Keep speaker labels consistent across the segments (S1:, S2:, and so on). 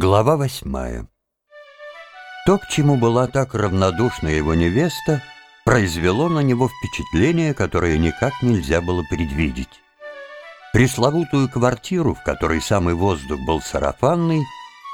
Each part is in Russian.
S1: Глава восьмая. То, к чему была так равнодушна его невеста, произвело на него впечатление, которое никак нельзя было предвидеть. Пресловутую квартиру, в которой самый воздух был сарафанный,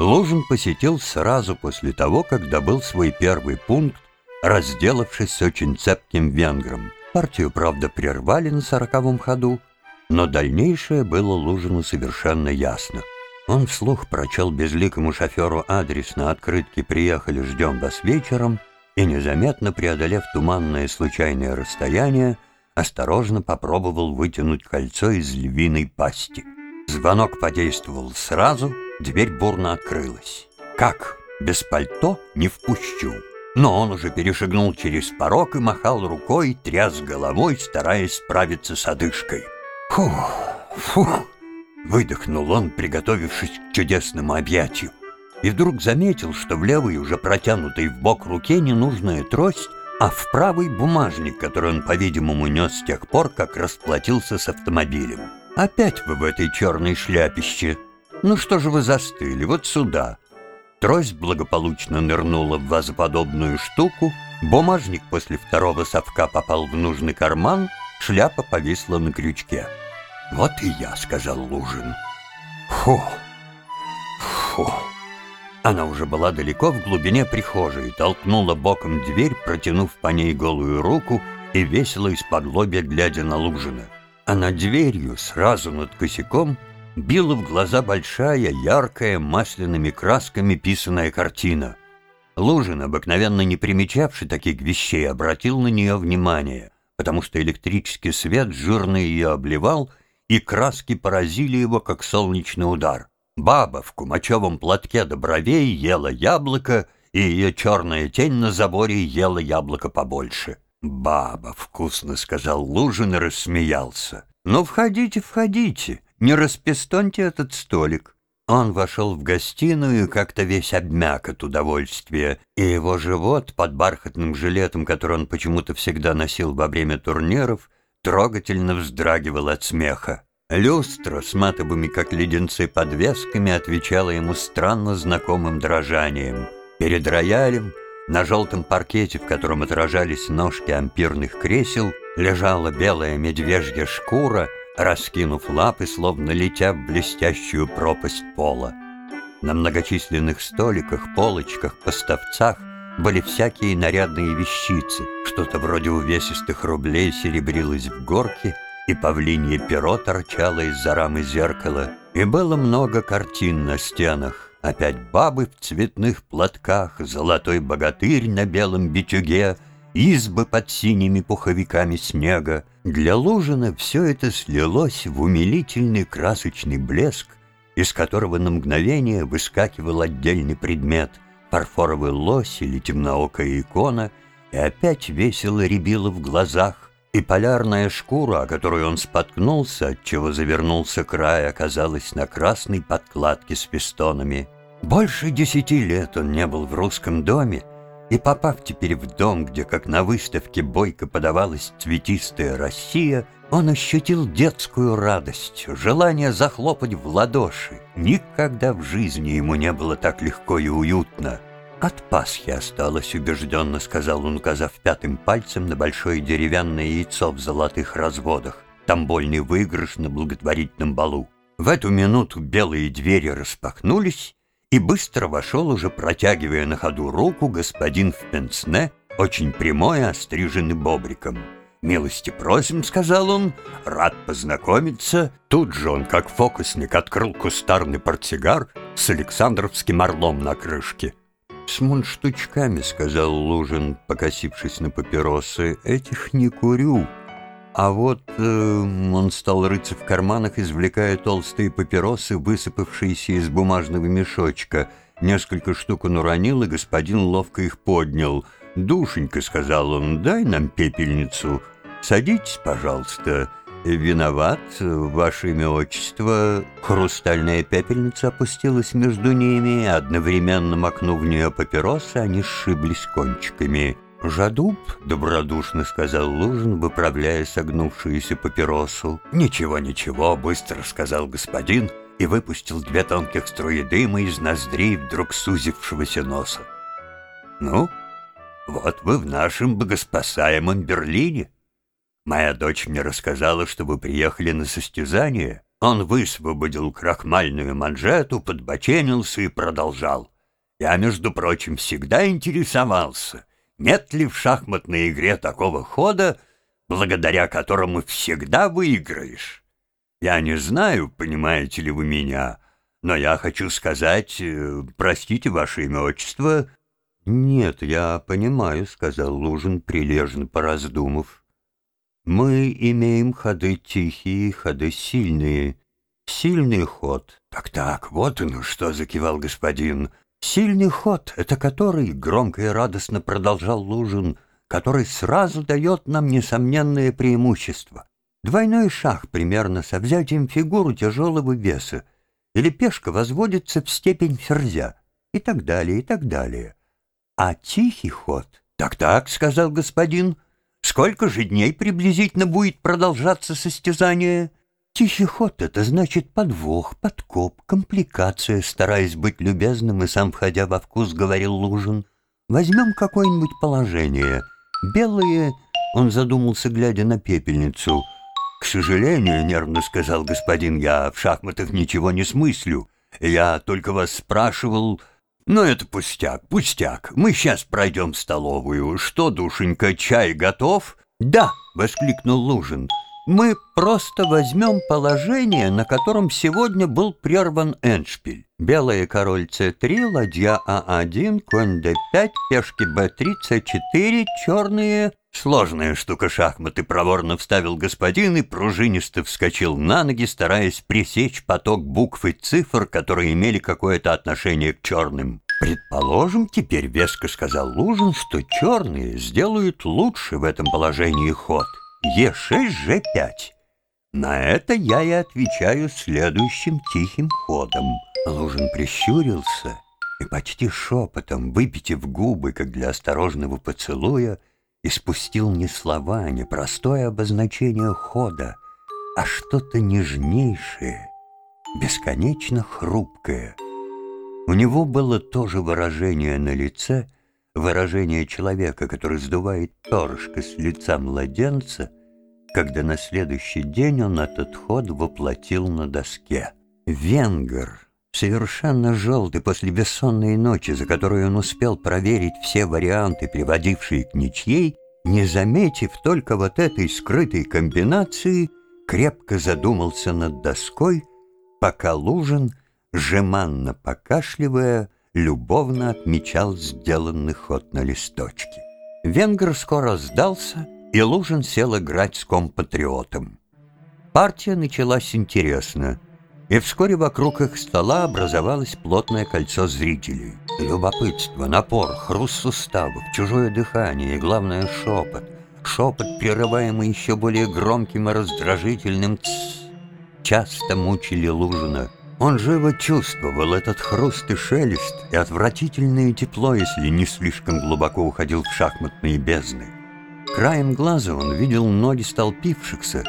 S1: Лужин посетил сразу после того, как добыл свой первый пункт, разделавшись с очень цепким венгром. Партию, правда, прервали на сороковом ходу, но дальнейшее было Лужину совершенно ясно — он вслух прочел безликому шоферу адрес на открытке «Приехали, ждем вас вечером» и, незаметно преодолев туманное случайное расстояние, осторожно попробовал вытянуть кольцо из львиной пасти. Звонок подействовал сразу, дверь бурно открылась. «Как? Без пальто? Не впущу!» Но он уже перешагнул через порог и махал рукой, тряс головой, стараясь справиться с одышкой. «Фух, фух!» Выдохнул он, приготовившись к чудесному объятию. И вдруг заметил, что в левой, уже протянутой в бок руке, ненужная трость, а в правый бумажник, который он, по-видимому, нес с тех пор, как расплатился с автомобилем. «Опять вы в этой черной шляпище. Ну что же вы застыли? Вот сюда». Трость благополучно нырнула в вазоподобную штуку, бумажник после второго совка попал в нужный карман, шляпа повисла на крючке. «Вот и я», — сказал Лужин. «Фу! Фу!» Она уже была далеко в глубине прихожей, толкнула боком дверь, протянув по ней голую руку и весело из-под лобья глядя на Лужина. А над дверью, сразу над косяком, била в глаза большая, яркая, масляными красками писанная картина. Лужин, обыкновенно не примечавший таких вещей, обратил на нее внимание, потому что электрический свет жирно ее обливал — и краски поразили его, как солнечный удар. Баба в кумачевом платке до бровей ела яблоко, и ее черная тень на заборе ела яблоко побольше. «Баба!» — вкусно сказал Лужин и рассмеялся. «Ну, входите, входите, не распестоньте этот столик». Он вошел в гостиную как-то весь обмяк от удовольствия, и его живот под бархатным жилетом, который он почему-то всегда носил во время турниров, трогательно вздрагивал от смеха. Люстра с матовыми, как леденцы, подвесками отвечала ему странно знакомым дрожанием. Перед роялем, на желтом паркете, в котором отражались ножки ампирных кресел, лежала белая медвежья шкура, раскинув лапы, словно летя в блестящую пропасть пола. На многочисленных столиках, полочках, поставцах были всякие нарядные вещицы. Что-то вроде увесистых рублей серебрилось в горке, и павлинье перо торчало из-за рамы зеркала, и было много картин на стенах. Опять бабы в цветных платках, золотой богатырь на белом битюге, избы под синими пуховиками снега. Для Лужина все это слилось в умилительный красочный блеск, из которого на мгновение выскакивал отдельный предмет — фарфоровый лось или темноокая икона, и опять весело рябило в глазах, и полярная шкура, о которой он споткнулся, отчего завернулся край, оказалась на красной подкладке с фестонами. Больше десяти лет он не был в русском доме, и попав теперь в дом, где, как на выставке, бойко подавалась цветистая Россия, он ощутил детскую радость, желание захлопать в ладоши. Никогда в жизни ему не было так легко и уютно. «От Пасхи осталось», — убежденно сказал он, указав пятым пальцем на большое деревянное яйцо в золотых разводах, тамбольный выигрыш на благотворительном балу. В эту минуту белые двери распахнулись, и быстро вошел, уже протягивая на ходу руку, господин в пенсне, очень прямой, остриженный бобриком. «Милости просим», — сказал он, — «рад познакомиться». Тут же он, как фокусник, открыл кустарный портсигар с Александровским орлом на крышке. «С мундштучками», — сказал Лужин, покосившись на папиросы, — «этих не курю». А вот э, он стал рыться в карманах, извлекая толстые папиросы, высыпавшиеся из бумажного мешочка. Несколько штук он уронил, и господин ловко их поднял. «Душенька», — сказал он, — «дай нам пепельницу». «Садитесь, пожалуйста». «Виноват, ваше имя отчество». Хрустальная пепельница опустилась между ними, одновременно макнув в нее папиросы, они сшиблись кончиками. «Жадуб?» — добродушно сказал Лужин, выправляя согнувшуюся папиросу. «Ничего, ничего», — быстро сказал господин, и выпустил две тонких струи дыма из ноздрей вдруг сузившегося носа. «Ну, вот вы в нашем богоспасаемом Берлине. Моя дочь мне рассказала, что вы приехали на состязание. Он высвободил крахмальную манжету, подбоченился и продолжал. Я, между прочим, всегда интересовался, нет ли в шахматной игре такого хода, благодаря которому всегда выиграешь. Я не знаю, понимаете ли вы меня, но я хочу сказать, э, простите ваше имя отчество. Нет, я понимаю, сказал Лужин, прилежно пораздумав. Мы имеем ходы тихие, ходы сильные. Сильный ход. Так-так, вот оно что, закивал господин. Сильный ход — это который, громко и радостно продолжал Лужин, который сразу дает нам несомненное преимущество. Двойной шаг примерно со взятием фигуру тяжелого веса, или пешка возводится в степень ферзя, и так далее, и так далее. А тихий ход... «Так-так», — сказал господин, — «сколько же дней приблизительно будет продолжаться состязание?» Тихий ход — это значит подвох, подкоп, компликация, стараясь быть любезным и сам входя во вкус, говорил Лужин. Возьмем какое-нибудь положение. Белые... Он задумался, глядя на пепельницу. «К сожалению, — нервно сказал господин, — я в шахматах ничего не смыслю. Я только вас спрашивал... Но это пустяк, пустяк. Мы сейчас пройдем в столовую. Что, душенька, чай готов?» «Да!» — воскликнул Лужин. Мы просто возьмем положение, на котором сегодня был прерван Эншпиль. Белая король c3, ладья а1, конь d5, пешки b3, c4, черные... Сложная штука шахматы проворно вставил господин и пружинисто вскочил на ноги, стараясь пресечь поток букв и цифр, которые имели какое-то отношение к черным. «Предположим, теперь веско сказал Лужин, что черные сделают лучше в этом положении ход». Е6, Ж5. На это я и отвечаю следующим тихим ходом. Лужин прищурился и почти шепотом, выпитив губы, как для осторожного поцелуя, испустил не слова, не простое обозначение хода, а что-то нежнейшее, бесконечно хрупкое. У него было то же выражение на лице, выражение человека, который сдувает перышко с лица младенца, когда на следующий день он этот ход воплотил на доске. Венгер, совершенно желтый после бессонной ночи, за которую он успел проверить все варианты, приводившие к ничьей, не заметив только вот этой скрытой комбинации, крепко задумался над доской, пока Лужин, жеманно покашливая, любовно отмечал сделанный ход на листочке. Венгер скоро сдался, и Лужин сел играть с компатриотом. Партия началась интересно, и вскоре вокруг их стола образовалось плотное кольцо зрителей. Любопытство, напор, хруст суставов, чужое дыхание и, главное, шепот. Шепот, прерываемый еще более громким и раздражительным «тссс», часто мучили Лужина — он живо чувствовал этот хруст и шелест и отвратительное тепло, если не слишком глубоко уходил в шахматные бездны. Краем глаза он видел ноги столпившихся,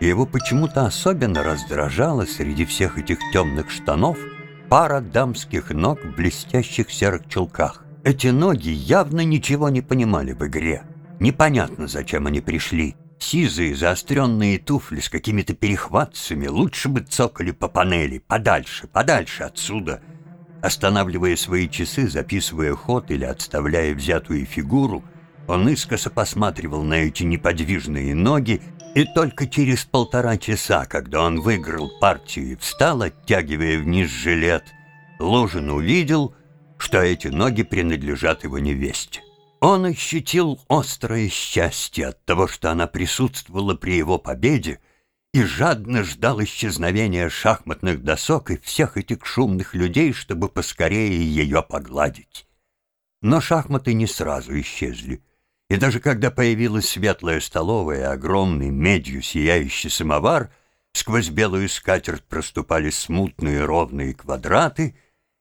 S1: и его почему-то особенно раздражало среди всех этих темных штанов пара дамских ног в блестящих серых чулках. Эти ноги явно ничего не понимали в игре. Непонятно, зачем они пришли. Сизые заостренные туфли с какими-то перехватцами лучше бы цокали по панели, подальше, подальше отсюда. Останавливая свои часы, записывая ход или отставляя взятую фигуру, он искоса посматривал на эти неподвижные ноги, и только через полтора часа, когда он выиграл партию и встал, оттягивая вниз жилет, Лужин увидел, что эти ноги принадлежат его невесте. Он ощутил острое счастье от того, что она присутствовала при его победе, и жадно ждал исчезновения шахматных досок и всех этих шумных людей, чтобы поскорее ее погладить. Но шахматы не сразу исчезли, и даже когда появилась светлая столовая, огромный медью сияющий самовар, сквозь белую скатерть проступали смутные ровные квадраты,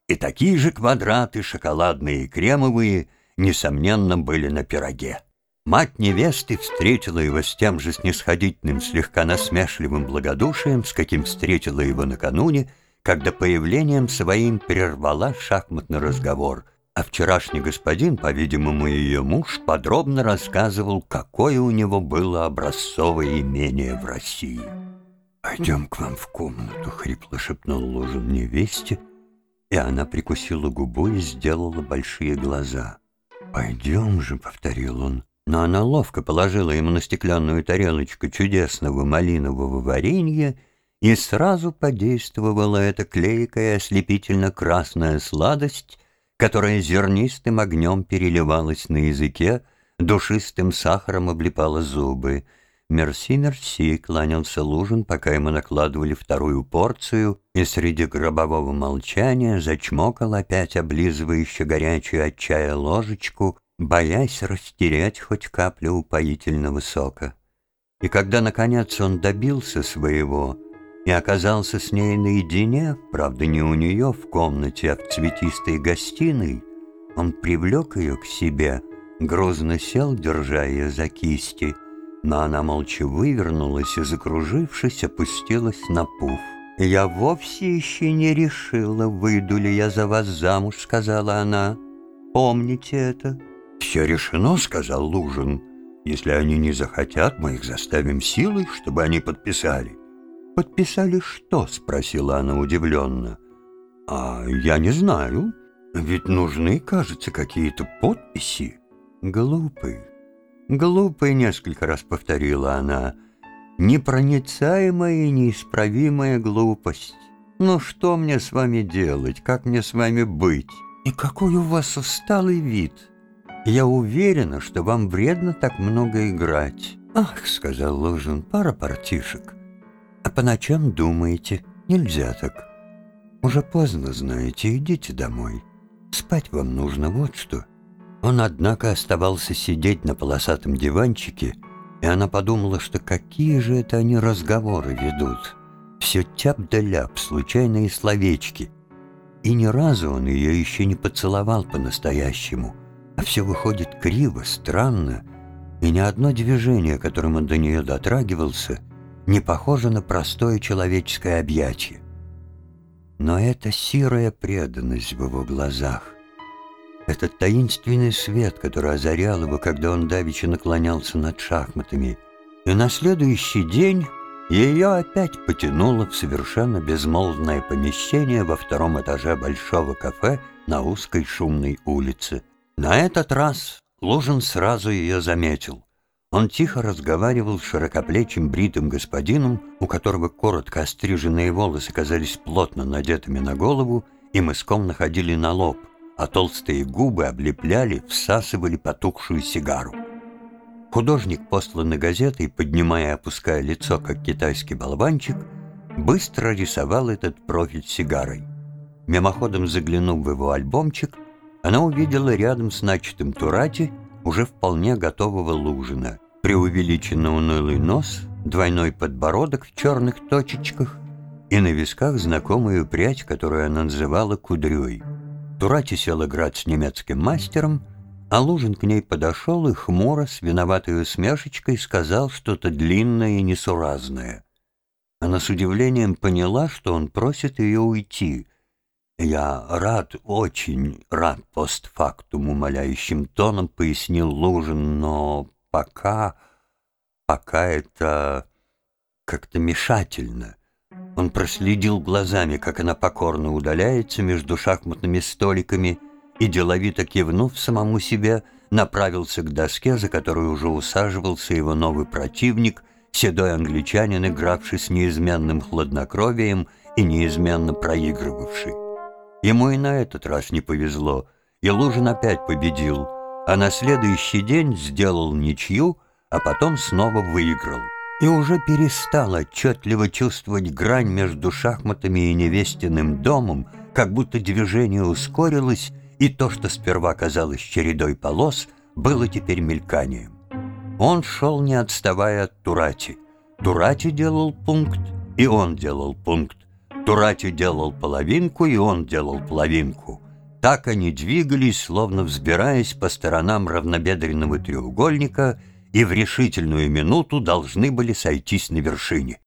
S1: и такие же квадраты, шоколадные и кремовые — несомненно, были на пироге. Мать невесты встретила его с тем же снисходительным, слегка насмешливым благодушием, с каким встретила его накануне, когда появлением своим прервала шахматный разговор, а вчерашний господин, по-видимому, ее муж, подробно рассказывал, какое у него было образцовое имение в России. «Пойдем к вам в комнату», — хрипло шепнул Лужин невесте, и она прикусила губу и сделала большие глаза. «Пойдем же», — повторил он, но она ловко положила ему на стеклянную тарелочку чудесного малинового варенья, и сразу подействовала эта клейкая ослепительно-красная сладость, которая зернистым огнем переливалась на языке, душистым сахаром облипала зубы. «Мерси, мерси», — кланялся Лужин, пока ему накладывали вторую порцию, и среди гробового молчания зачмокал опять облизывающе горячую от чая ложечку, боясь растерять хоть каплю упоительного сока. И когда, наконец, он добился своего и оказался с ней наедине, правда, не у нее в комнате, а в цветистой гостиной, он привлек ее к себе, грозно сел, держа ее за кисти — но она молча вывернулась и, закружившись, опустилась на пуф. «Я вовсе еще не решила, выйду ли я за вас замуж», — сказала она. «Помните это». «Все решено», — сказал Лужин. «Если они не захотят, мы их заставим силой, чтобы они подписали». «Подписали что?» — спросила она удивленно. «А я не знаю. Ведь нужны, кажется, какие-то подписи». «Глупый, Глупая несколько раз повторила она. Непроницаемая и неисправимая глупость. Ну что мне с вами делать? Как мне с вами быть? И какой у вас усталый вид? Я уверена, что вам вредно так много играть. Ах, сказал Лужин, пара партишек. А по ночам думаете, нельзя так. Уже поздно, знаете, идите домой. Спать вам нужно, вот что. Он, однако, оставался сидеть на полосатом диванчике, и она подумала, что какие же это они разговоры ведут. Все тяп да ляп, случайные словечки. И ни разу он ее еще не поцеловал по-настоящему, а все выходит криво, странно, и ни одно движение, которым он до нее дотрагивался, не похоже на простое человеческое объятие. Но это сирая преданность в его глазах, этот таинственный свет, который озарял его, когда он давеча наклонялся над шахматами. И на следующий день ее опять потянуло в совершенно безмолвное помещение во втором этаже большого кафе на узкой шумной улице. На этот раз Лужин сразу ее заметил. Он тихо разговаривал с широкоплечим бритым господином, у которого коротко остриженные волосы казались плотно надетыми на голову и мыском находили на лоб — а толстые губы облепляли, всасывали потухшую сигару. Художник, посланный газетой, поднимая и опуская лицо, как китайский болванчик, быстро рисовал этот профиль сигарой. Мимоходом заглянув в его альбомчик, она увидела рядом с начатым Турати уже вполне готового Лужина. Преувеличенно унылый нос, двойной подбородок в черных точечках и на висках знакомую прядь, которую она называла кудрёй. Турати сел играть с немецким мастером, а Лужин к ней подошел и хмуро с виноватой усмешечкой сказал что-то длинное и несуразное. Она с удивлением поняла, что он просит ее уйти. «Я рад, очень рад постфактум», — умоляющим тоном пояснил Лужин, «но пока... пока это как-то мешательно». Он проследил глазами, как она покорно удаляется между шахматными столиками и, деловито кивнув самому себе, направился к доске, за которую уже усаживался его новый противник, седой англичанин, игравший с неизменным хладнокровием и неизменно проигрывавший. Ему и на этот раз не повезло, и Лужин опять победил, а на следующий день сделал ничью, а потом снова выиграл и уже перестал отчетливо чувствовать грань между шахматами и невестиным домом, как будто движение ускорилось, и то, что сперва казалось чередой полос, было теперь мельканием. Он шел, не отставая от Турати. Турати делал пункт, и он делал пункт. Турати делал половинку, и он делал половинку. Так они двигались, словно взбираясь по сторонам равнобедренного треугольника — и в решительную минуту должны были сойтись на вершине.